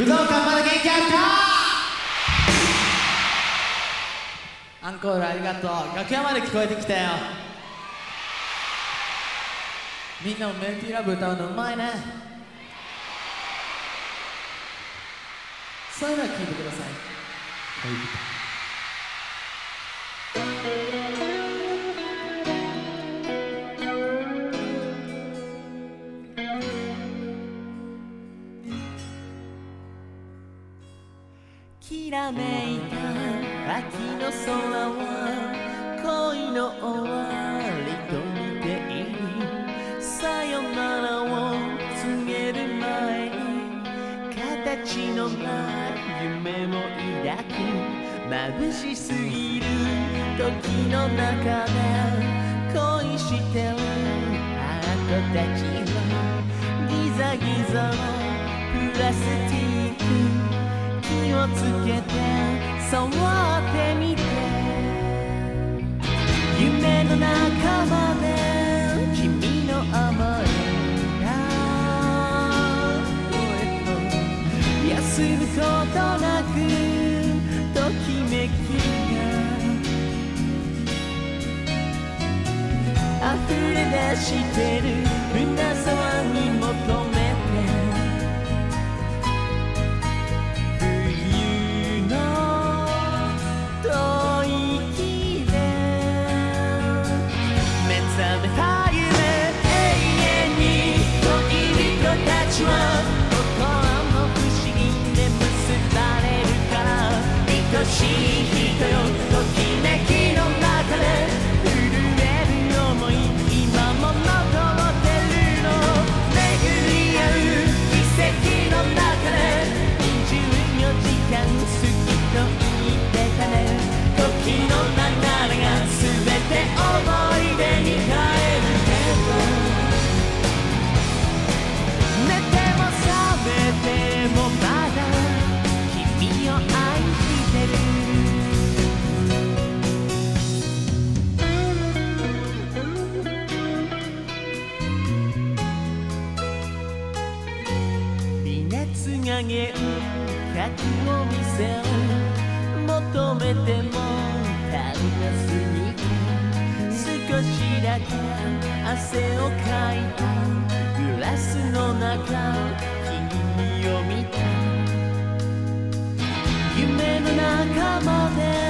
武道館まだ元気あるか？アンコールありがとう。楽屋まで聞こえてきたよ。みんなもメンティーラブ歌うのうまいね。そういうのは聞いてください。きらめいた秋の空は恋の終わりと似ているさよならを告げる前に形のない夢も抱く。眩しすぎる時の中で恋してるあなたたちはギザギザのプラスティック気をつけて触ってみて夢の中まで君の甘いな声と休むことなくときめきが溢れ出してる胸熱が幻覚を見せる求めても足りなすぎ少しだけ汗をかいた。グラスの中君を見た。夢の中まで。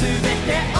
全てを